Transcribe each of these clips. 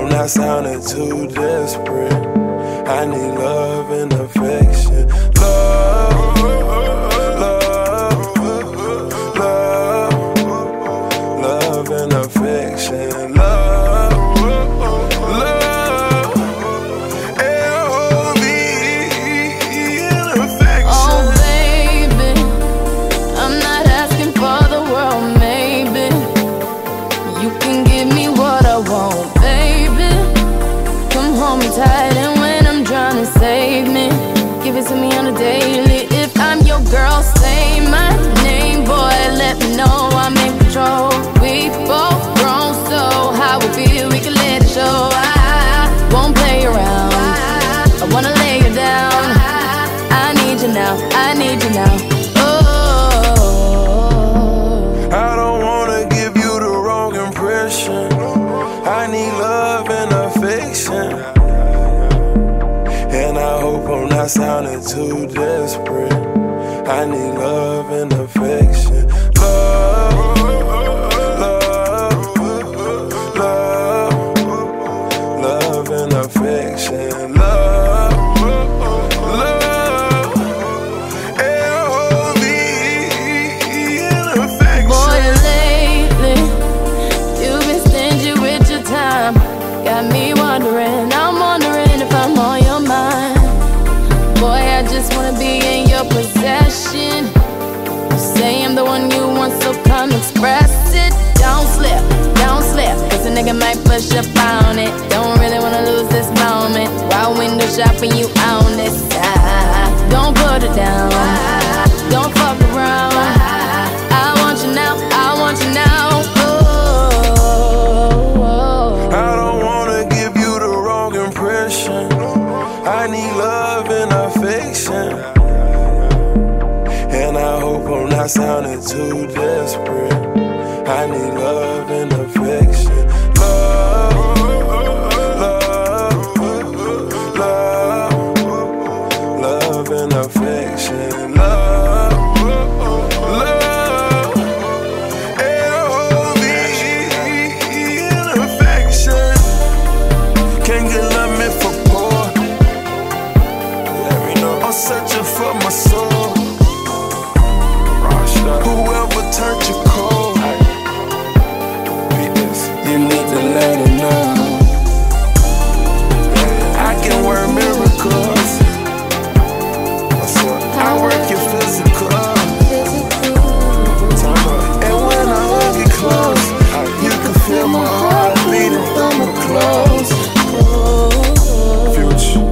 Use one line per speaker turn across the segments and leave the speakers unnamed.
not sounding too desperate. I need love and affection.
Hold me tight, I'm
not too desperate. I need love and affection. Love,
Boy, I just wanna be in your possession. You say I'm the one you want, so come express it. Don't slip, don't slip, cause a nigga might push up on it. Don't really wanna lose this moment. While window shopping, you own this side.
Not sounding too desperate. I need love and affection. Miracles. I work your. And when I hug you close, you can feel my heart beating through my clothes. Future.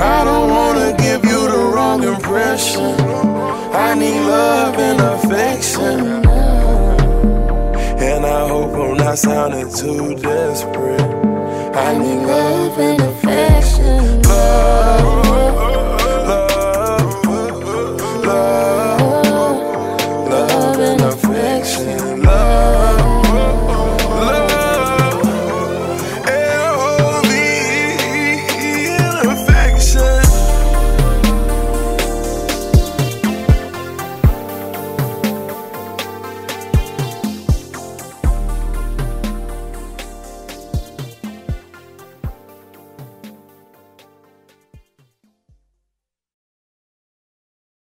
I don't wanna give you the wrong impression. I need love and affection. And I hope I'm not sounding too desperate. I need love and